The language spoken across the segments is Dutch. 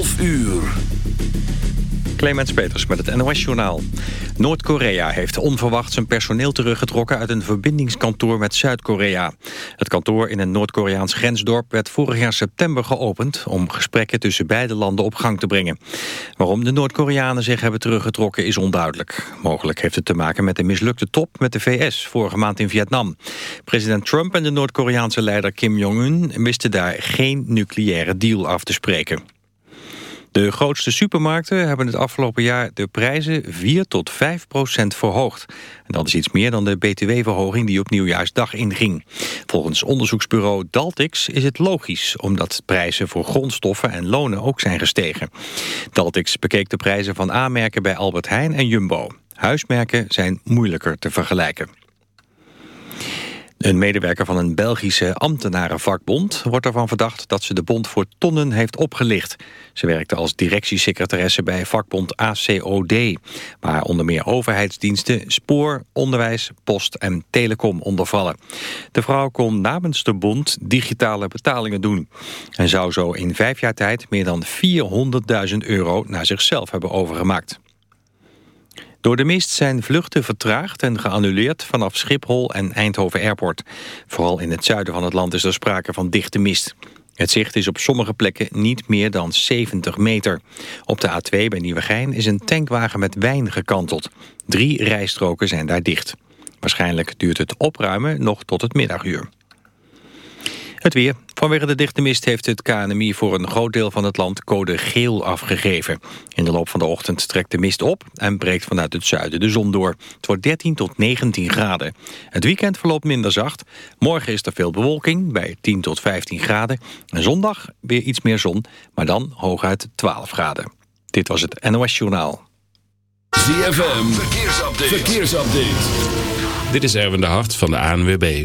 11 uur. Clemens Peters met het NOS-journaal. Noord-Korea heeft onverwacht zijn personeel teruggetrokken... uit een verbindingskantoor met Zuid-Korea. Het kantoor in een Noord-Koreaans grensdorp werd vorig jaar september geopend... om gesprekken tussen beide landen op gang te brengen. Waarom de Noord-Koreanen zich hebben teruggetrokken is onduidelijk. Mogelijk heeft het te maken met de mislukte top met de VS... vorige maand in Vietnam. President Trump en de Noord-Koreaanse leider Kim Jong-un... wisten daar geen nucleaire deal af te spreken. De grootste supermarkten hebben het afgelopen jaar de prijzen 4 tot 5 procent verhoogd. En dat is iets meer dan de btw-verhoging die op nieuwjaarsdag inging. Volgens onderzoeksbureau Daltix is het logisch... omdat prijzen voor grondstoffen en lonen ook zijn gestegen. Daltix bekeek de prijzen van aanmerken bij Albert Heijn en Jumbo. Huismerken zijn moeilijker te vergelijken. Een medewerker van een Belgische ambtenarenvakbond wordt ervan verdacht dat ze de bond voor tonnen heeft opgelicht. Ze werkte als directiesecretaresse bij vakbond ACOD, waar onder meer overheidsdiensten, spoor, onderwijs, post en telecom ondervallen. De vrouw kon namens de bond digitale betalingen doen en zou zo in vijf jaar tijd meer dan 400.000 euro naar zichzelf hebben overgemaakt. Door de mist zijn vluchten vertraagd en geannuleerd vanaf Schiphol en Eindhoven Airport. Vooral in het zuiden van het land is er sprake van dichte mist. Het zicht is op sommige plekken niet meer dan 70 meter. Op de A2 bij Nieuwegein is een tankwagen met wijn gekanteld. Drie rijstroken zijn daar dicht. Waarschijnlijk duurt het opruimen nog tot het middaguur. Het weer. Vanwege de dichte mist heeft het KNMI voor een groot deel van het land code geel afgegeven. In de loop van de ochtend trekt de mist op en breekt vanuit het zuiden de zon door. Het wordt 13 tot 19 graden. Het weekend verloopt minder zacht. Morgen is er veel bewolking bij 10 tot 15 graden. En zondag weer iets meer zon, maar dan hooguit 12 graden. Dit was het NOS Journaal. ZFM, verkeersupdate. verkeersupdate. Dit is Erwin de Hart van de ANWB.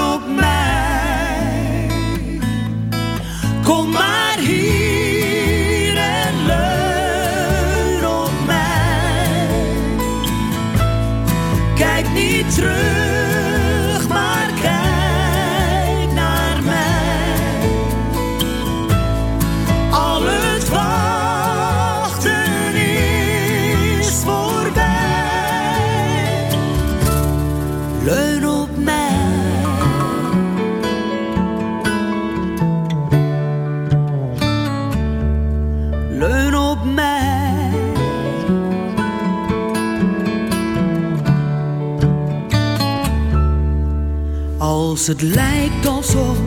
het lijkt alsof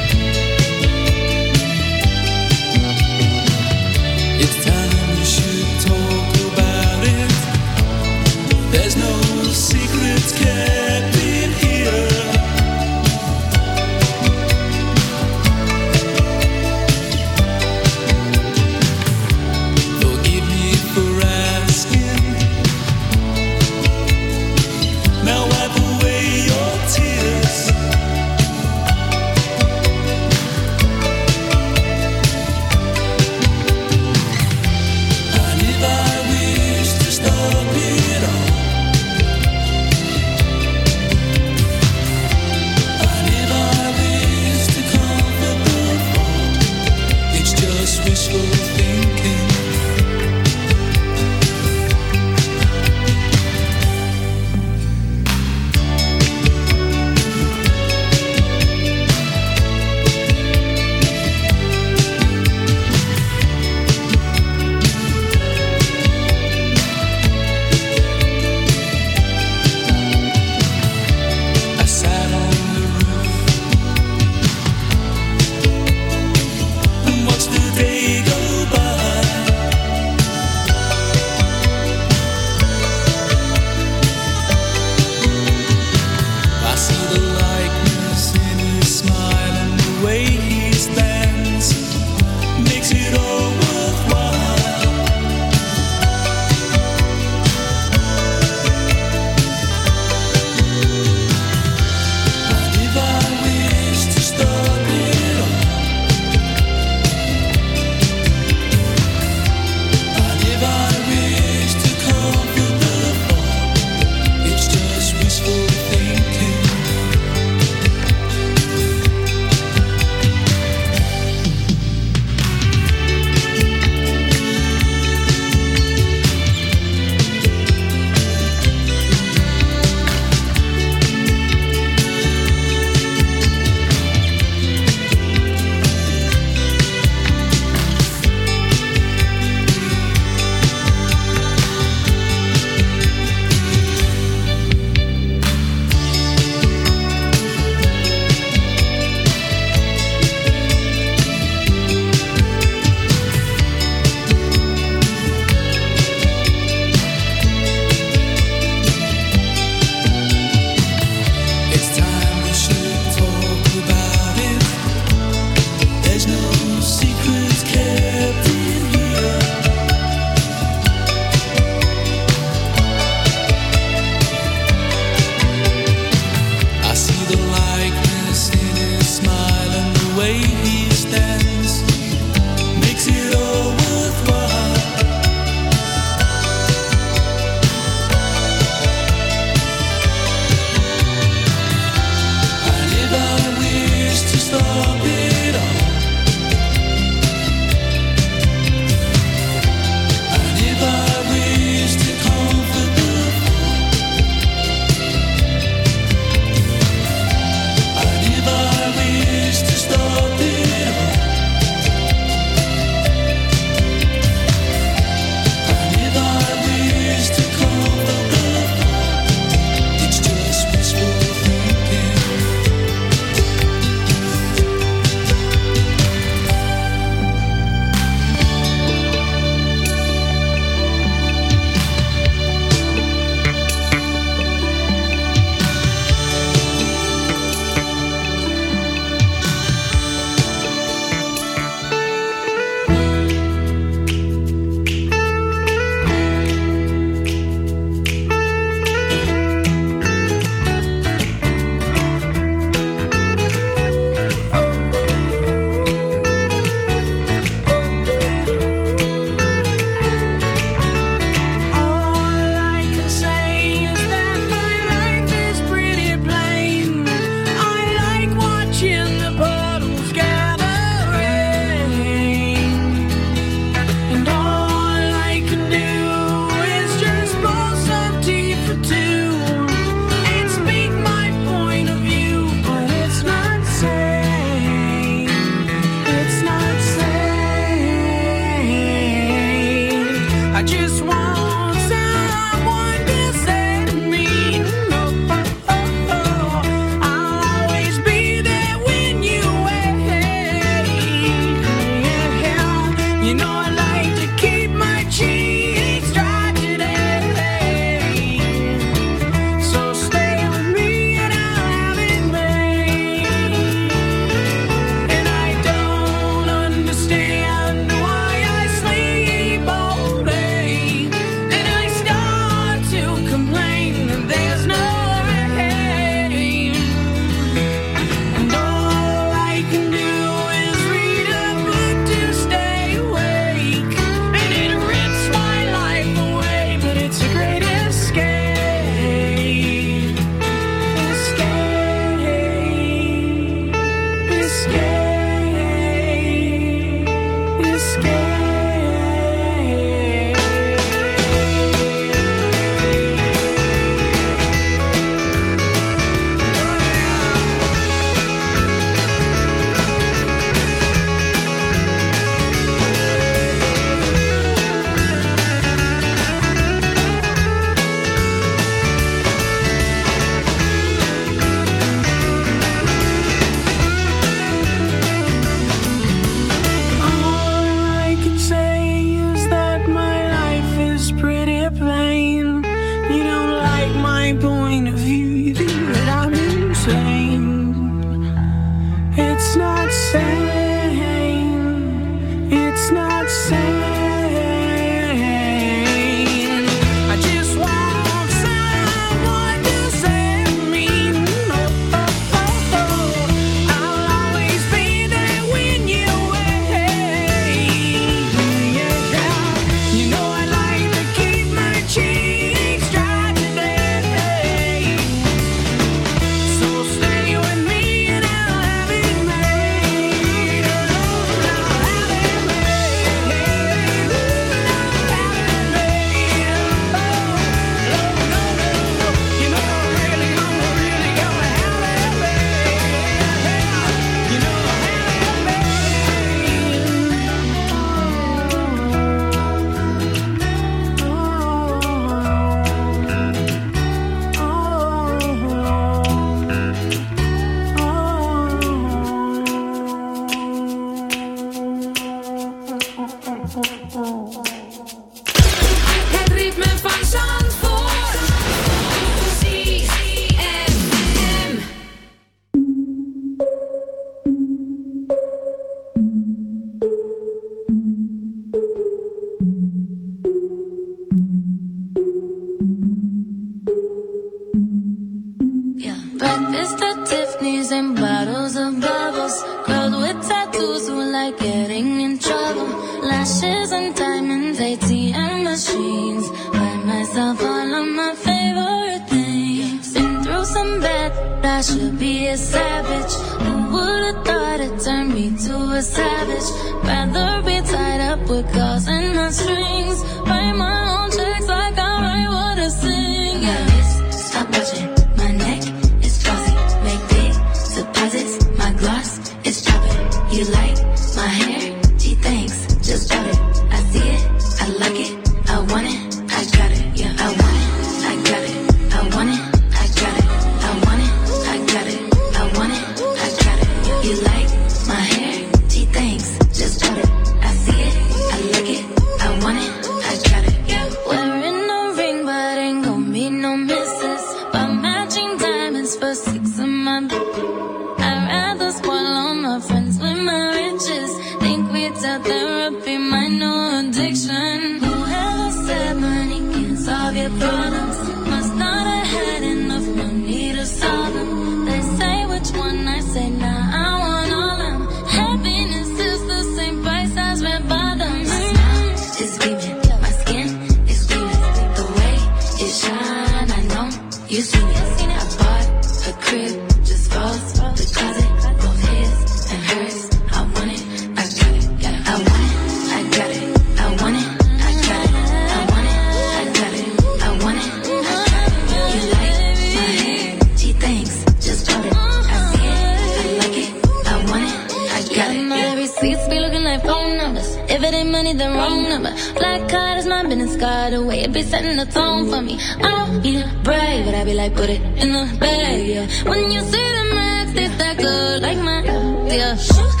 wrong number. Black card is my business card. away. way it be setting the tone for me. I don't be brave, but I be like, put it in the bag, yeah. When you see the max, it's that good, like my, yeah.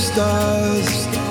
stars.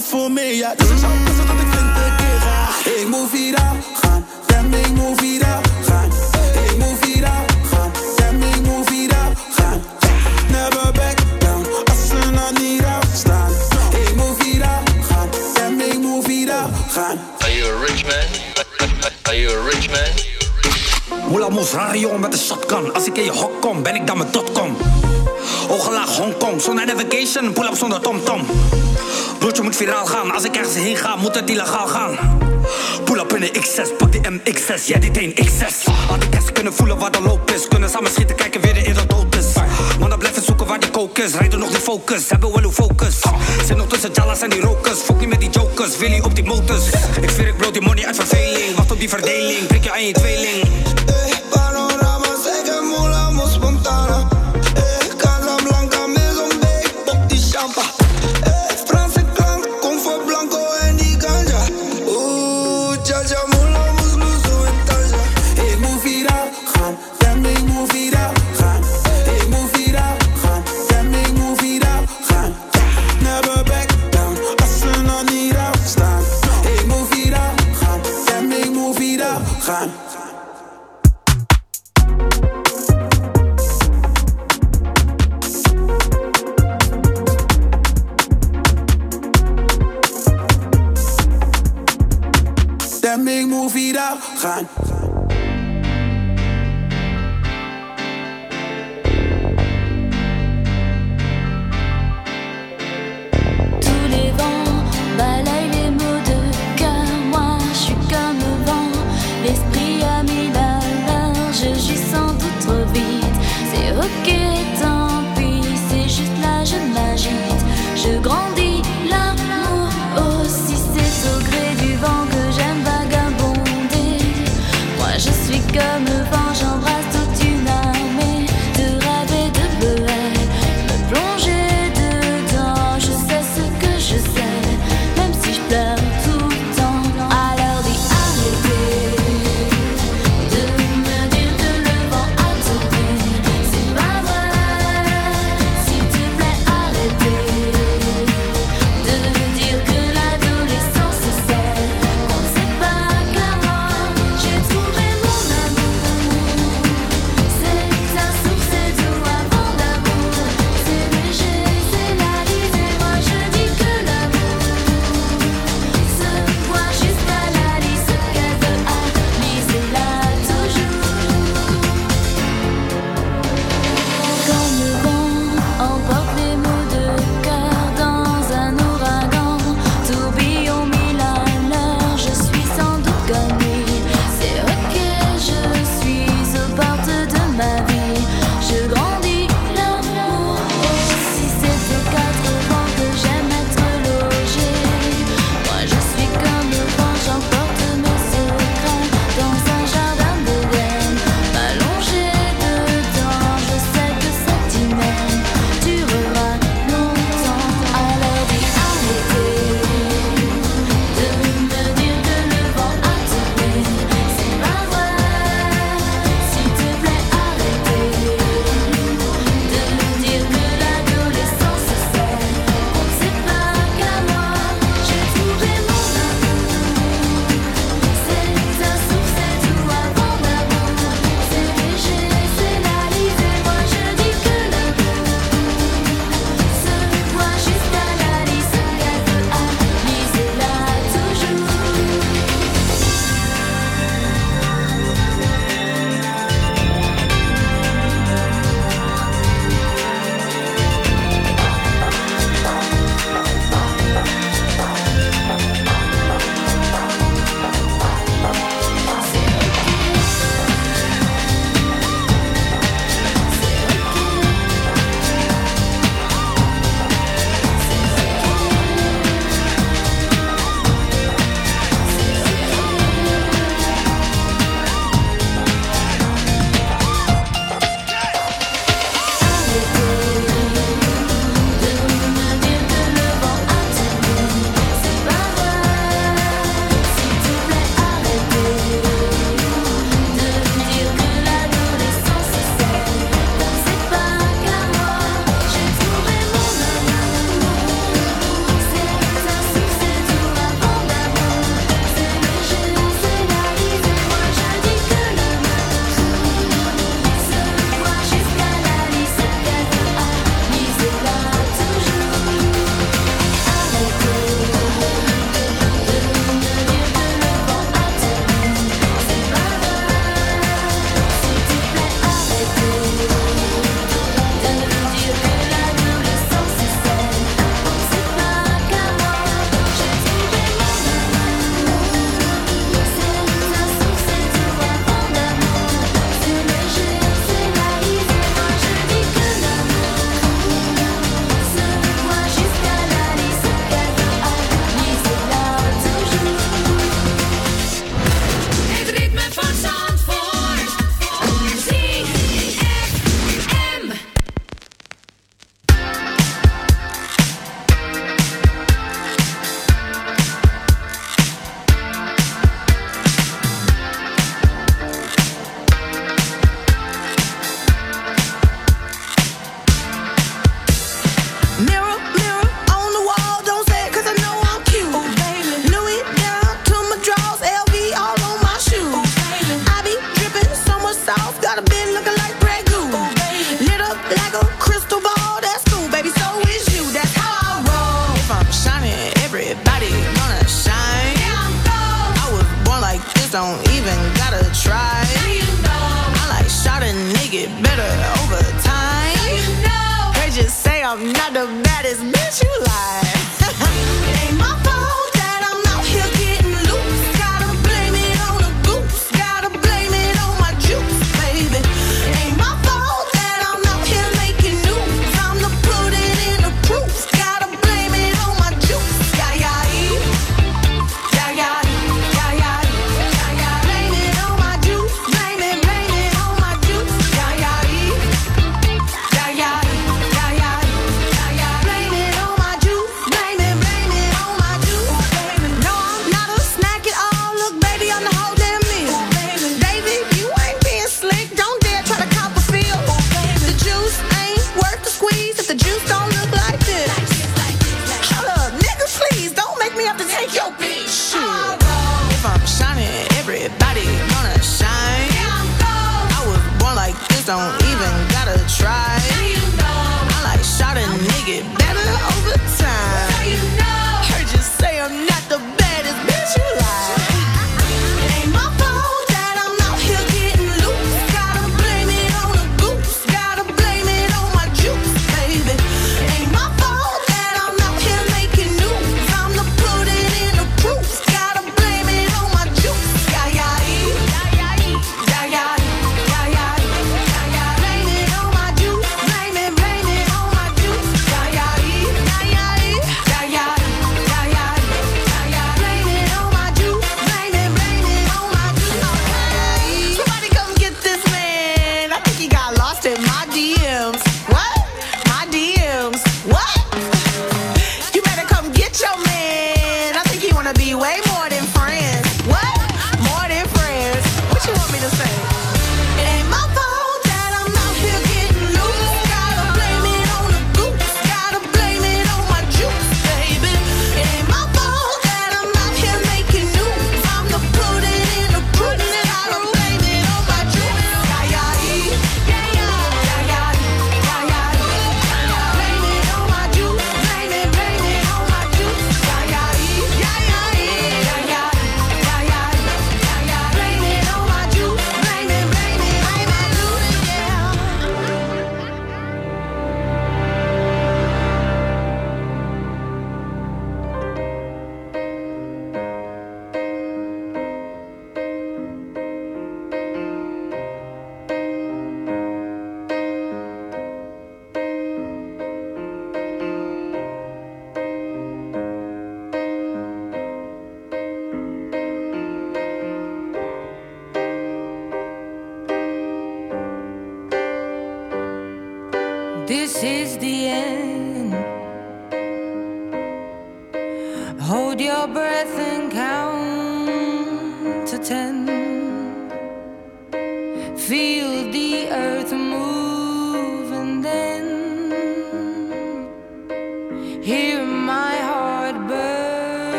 nog voor meer, ja. Dus ik zou kussen dat ik twintig keer ga. Ik moet vira gaan, damn, ik moet vira gaan. Ik moet vira gaan, damn, ik moet vira gaan. Never back down, als ze nou niet afstaan. Ik moet vira gaan, damn, ik moet vira gaan. Are you a rich man? Are you a rich man? Moela moes, rare met een shotgun. Als ik in je hok kom, ben ik dan mijn dotcom. Ogenlaag Hongkong, zonder navigation, pull up zonder tomtom. -tom. Broodje moet viraal gaan, als ik ergens heen ga, moet het illegaal gaan. Pull up in de X6, pak die MX6, jij die teen X6. Had ik eens kunnen voelen waar de loop is, kunnen samen schieten, kijken weer de eerder dood is. Mannen blijven zoeken waar die kokers, rijden nog die focus, hebben wel uw focus. Zit nog tussen Jalas en die rokers, fuck niet met die jokers, Willy op die motors. Ik zweer ik bloot die money uit verveling, wacht op die verdeling, prik je aan je tweeling. Tant. C'est juste là, je m'agite. Je grandis